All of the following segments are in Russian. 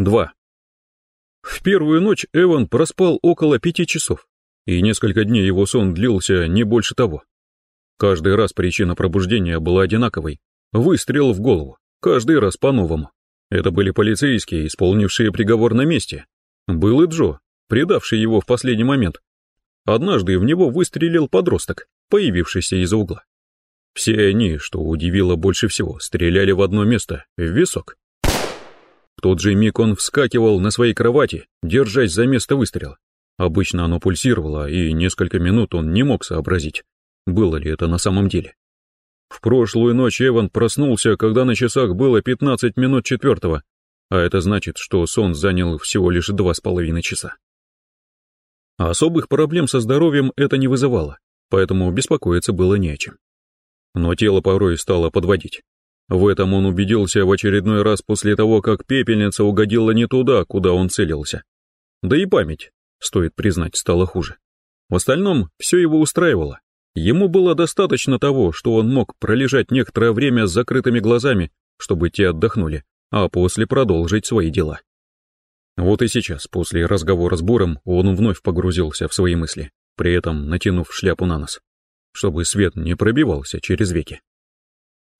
2. В первую ночь Эван проспал около пяти часов, и несколько дней его сон длился не больше того. Каждый раз причина пробуждения была одинаковой — выстрел в голову, каждый раз по-новому. Это были полицейские, исполнившие приговор на месте. Был и Джо, предавший его в последний момент. Однажды в него выстрелил подросток, появившийся из-за угла. Все они, что удивило больше всего, стреляли в одно место, в висок. Тот же миг он вскакивал на своей кровати, держась за место выстрела. Обычно оно пульсировало, и несколько минут он не мог сообразить, было ли это на самом деле. В прошлую ночь Эван проснулся, когда на часах было 15 минут четвертого, а это значит, что сон занял всего лишь два с половиной часа. Особых проблем со здоровьем это не вызывало, поэтому беспокоиться было не о чем. Но тело порой стало подводить. В этом он убедился в очередной раз после того, как пепельница угодила не туда, куда он целился. Да и память, стоит признать, стала хуже. В остальном все его устраивало. Ему было достаточно того, что он мог пролежать некоторое время с закрытыми глазами, чтобы те отдохнули, а после продолжить свои дела. Вот и сейчас, после разговора с Буром, он вновь погрузился в свои мысли, при этом натянув шляпу на нос, чтобы свет не пробивался через веки.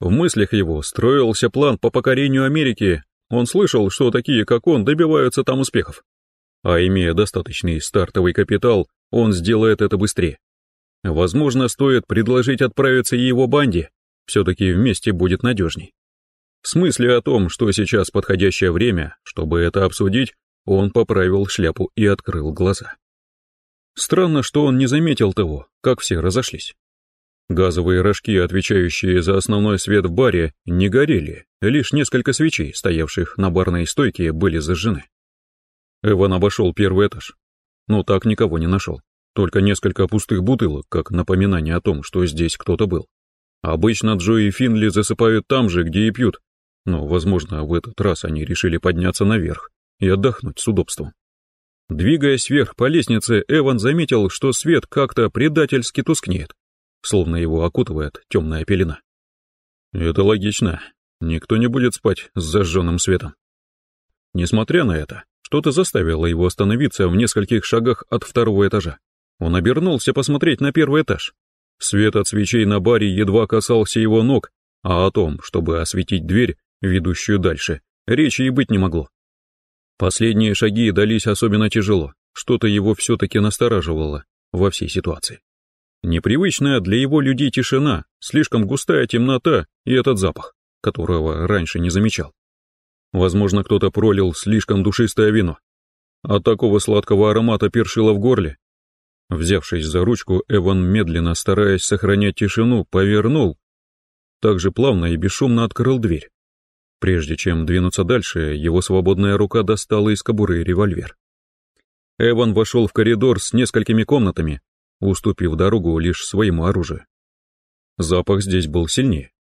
В мыслях его строился план по покорению Америки, он слышал, что такие, как он, добиваются там успехов. А имея достаточный стартовый капитал, он сделает это быстрее. Возможно, стоит предложить отправиться и его банде, все-таки вместе будет надежней. В смысле о том, что сейчас подходящее время, чтобы это обсудить, он поправил шляпу и открыл глаза. Странно, что он не заметил того, как все разошлись. Газовые рожки, отвечающие за основной свет в баре, не горели, лишь несколько свечей, стоявших на барной стойке, были зажжены. Эван обошел первый этаж, но так никого не нашел. Только несколько пустых бутылок, как напоминание о том, что здесь кто-то был. Обычно Джо и Финли засыпают там же, где и пьют, но, возможно, в этот раз они решили подняться наверх и отдохнуть с удобством. Двигаясь вверх по лестнице, Эван заметил, что свет как-то предательски тускнеет, словно его окутывает темная пелена. Это логично. Никто не будет спать с зажженным светом. Несмотря на это, что-то заставило его остановиться в нескольких шагах от второго этажа. Он обернулся посмотреть на первый этаж. Свет от свечей на баре едва касался его ног, а о том, чтобы осветить дверь, ведущую дальше, речи и быть не могло. Последние шаги дались особенно тяжело, что-то его все-таки настораживало во всей ситуации. Непривычная для его людей тишина, слишком густая темнота и этот запах, которого раньше не замечал. Возможно, кто-то пролил слишком душистое вино. От такого сладкого аромата першило в горле, Взявшись за ручку, Эван, медленно стараясь сохранять тишину, повернул, также плавно и бесшумно открыл дверь. Прежде чем двинуться дальше, его свободная рука достала из кобуры револьвер. Эван вошел в коридор с несколькими комнатами, уступив дорогу лишь своему оружию. Запах здесь был сильнее.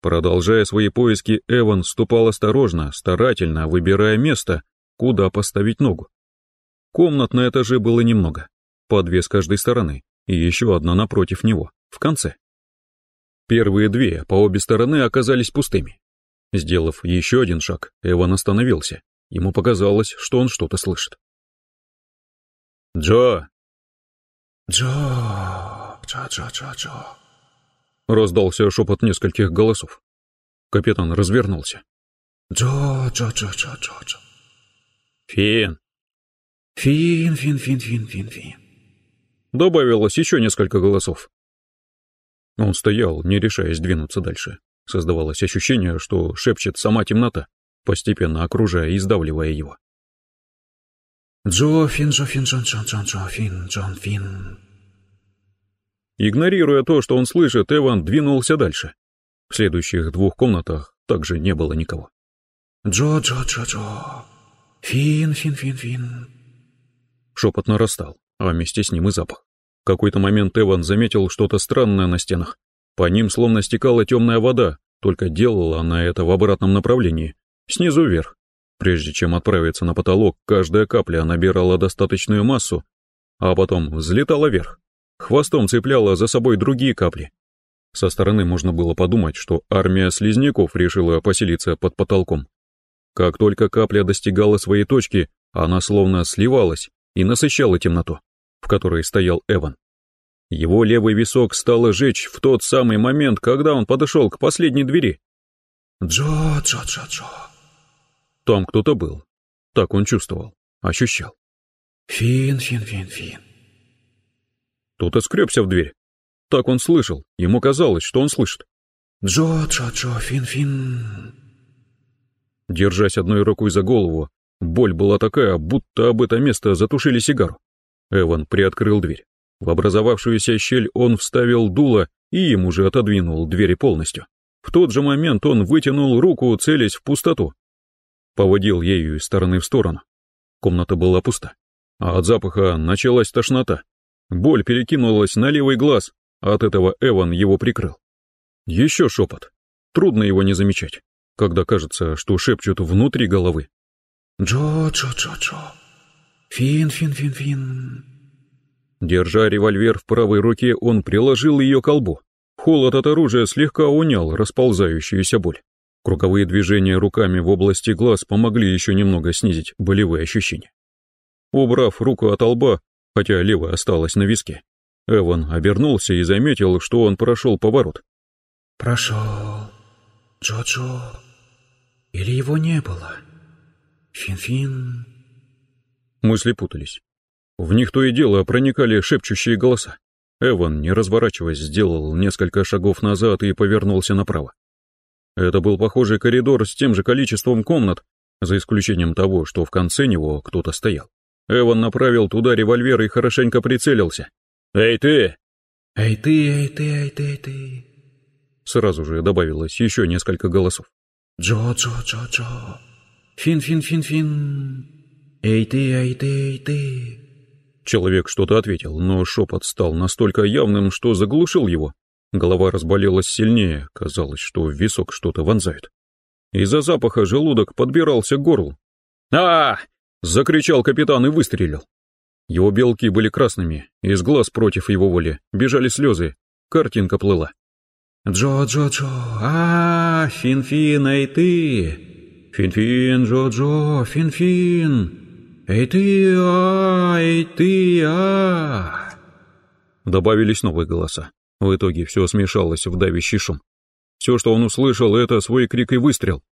Продолжая свои поиски, Эван ступал осторожно, старательно, выбирая место, куда поставить ногу. Комнат на этаже было немного по две с каждой стороны, и еще одна напротив него, в конце. Первые две по обе стороны оказались пустыми. Сделав еще один шаг, Эван остановился. Ему показалось, что он что-то слышит. «Джо!» «Джо! Джо-Джо-Джо-Джо!» Раздался шепот нескольких голосов. Капитан развернулся. «Джо! Джо-Джо-Джо-Джо!» «Фин!» «Фин, фин, фин, фин, фин, фин!» Добавилось еще несколько голосов. Он стоял, не решаясь двинуться дальше. Создавалось ощущение, что шепчет сама темнота, постепенно окружая и сдавливая его. Джофин, Джофин, Джон, Джон, Джон, Джофин, Джон, Фин. Игнорируя то, что он слышит, Эван двинулся дальше. В следующих двух комнатах также не было никого. Джо, Джо, Джо, Джо. Фин, Фин, Фин, Фин. Шепот нарастал а вместе с ним и запах. В какой-то момент Эван заметил что-то странное на стенах. По ним словно стекала темная вода, только делала она это в обратном направлении, снизу вверх. Прежде чем отправиться на потолок, каждая капля набирала достаточную массу, а потом взлетала вверх. Хвостом цепляла за собой другие капли. Со стороны можно было подумать, что армия слизняков решила поселиться под потолком. Как только капля достигала своей точки, она словно сливалась и насыщала темноту, в которой стоял Эван. Его левый висок стало жечь в тот самый момент, когда он подошел к последней двери. Джо, Джо, Джо, Джо. Там кто-то был. Так он чувствовал, ощущал. Фин, фин, фин, фин. Кто-то скребся в дверь. Так он слышал, ему казалось, что он слышит. Джо, Джо, Джо, фин, фин. Держась одной рукой за голову, боль была такая, будто об это место затушили сигару. Эван приоткрыл дверь. В образовавшуюся щель он вставил дуло и им уже отодвинул двери полностью. В тот же момент он вытянул руку, целясь в пустоту. Поводил ею из стороны в сторону. Комната была пуста. А от запаха началась тошнота. Боль перекинулась на левый глаз, а от этого Эван его прикрыл. Еще шепот. Трудно его не замечать, когда кажется, что шепчут внутри головы. Джо, Джо, Джо, Джо. Фин, фин, фин, фин. Держа револьвер в правой руке, он приложил ее к колбу. Холод от оружия слегка унял расползающуюся боль. Круговые движения руками в области глаз помогли еще немного снизить болевые ощущения. Убрав руку от лба, хотя левая осталась на виске, Эван обернулся и заметил, что он прошел поворот. Прошел. Джо-Джо. Или его не было? Фин-фин. Мысли путались. В них то и дело проникали шепчущие голоса. Эван, не разворачиваясь, сделал несколько шагов назад и повернулся направо. Это был похожий коридор с тем же количеством комнат, за исключением того, что в конце него кто-то стоял. Эван направил туда револьвер и хорошенько прицелился. «Эй ты!» «Эй ты, эй ты, эй ты, эй ты!» Сразу же добавилось еще несколько голосов. «Джо, Джо, Джо, Джо! Фин-фин-фин-фин! Эй ты, эй ты, эй ты!» Человек что-то ответил, но шепот стал настолько явным, что заглушил его. Голова разболелась сильнее, казалось, что в висок что-то вонзают. Из-за запаха желудок подбирался к горлу. а, закричал капитан и выстрелил. Его белки были красными, из глаз против его воли бежали слезы, картинка плыла. «Джо, Джо, Джо, а, Фин-Фин, эй ты! Фин-Фин, Джо-Джо, Фин-Фин!» «Эй ты, а, эй ты, а!» Добавились новые голоса. В итоге все смешалось в давящий шум. Все, что он услышал, это свой крик и выстрел.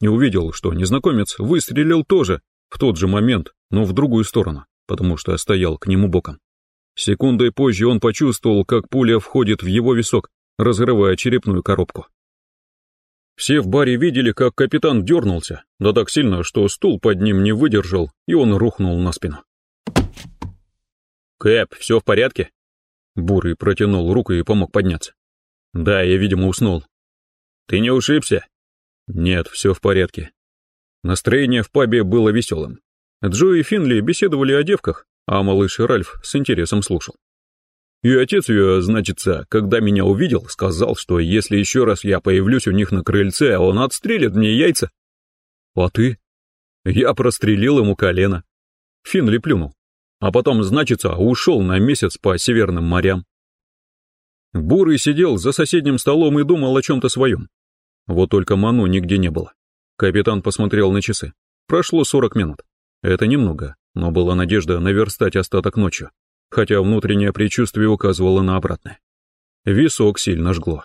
Не увидел, что незнакомец выстрелил тоже, в тот же момент, но в другую сторону, потому что стоял к нему боком. Секундой позже он почувствовал, как пуля входит в его висок, разрывая черепную коробку. Все в баре видели, как капитан дернулся, да так сильно, что стул под ним не выдержал, и он рухнул на спину. «Кэп, все в порядке?» Бурый протянул руку и помог подняться. «Да, я, видимо, уснул». «Ты не ушибся?» «Нет, все в порядке». Настроение в пабе было веселым. Джо и Финли беседовали о девках, а малыш Ральф с интересом слушал. И отец ее, значится, когда меня увидел, сказал, что если еще раз я появлюсь у них на крыльце, он отстрелит мне яйца. А ты? Я прострелил ему колено. Финли плюнул. А потом, значится, ушел на месяц по северным морям. Бурый сидел за соседним столом и думал о чем-то своем. Вот только Ману нигде не было. Капитан посмотрел на часы. Прошло сорок минут. Это немного, но была надежда наверстать остаток ночью хотя внутреннее предчувствие указывало на обратное. Висок сильно жгло.